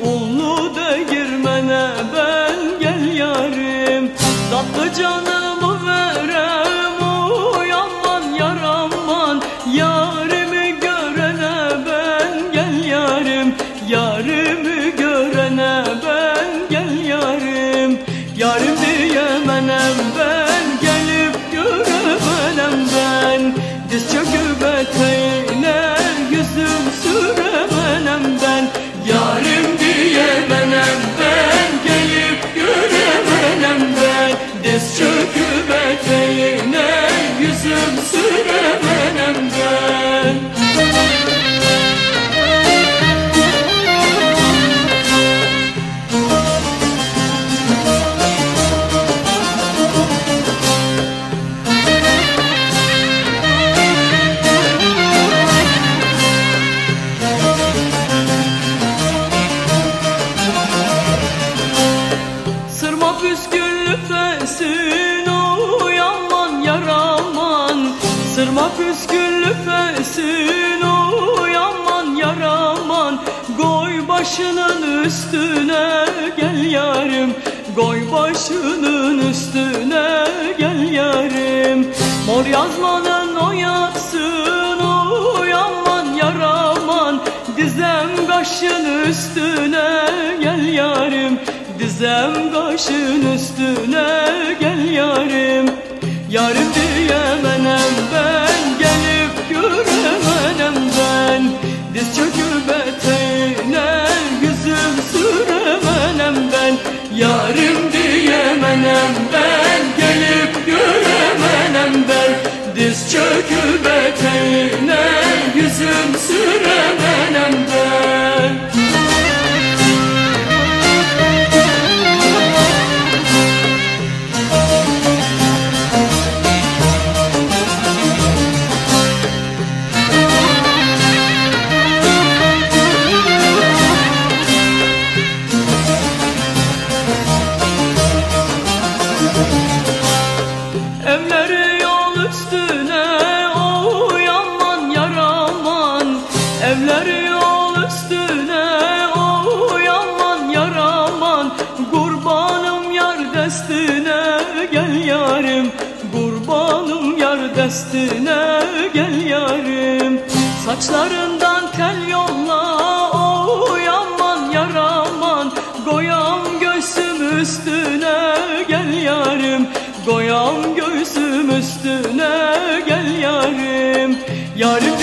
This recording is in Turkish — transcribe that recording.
Ulu değirmene ben gel yarim. Tatlı canımı verem oy aman yar Yarimi görene ben gel yarim. Yarimi görene ben gel yarim. Yarim püsküllü fesin o yaman yaraman Sırma püsküllü fesin o yaman yaraman Koy başının üstüne gel yarim. Koy başının üstüne gel yarim. Mor yazmanın o yatsın o yaman yaraman Dizem kaşın üstüne gel yarim. Dizem kaşın üstüne gel yarim Yarim diyemenem ben Gelip göremenem ben. Diz çöküp eteğine Yüzüm süremenem ben. Yarim diyemenem ben Gelip göremenem ben. Diz çöküp eteğine Yüzüm süremenem Destine gel yarim. Saçlarından tel yolla uyanman yaraman. Goyam göğsüm üstüne gel yarim. Goyam göğsüm üstüne gel yarim. Yarim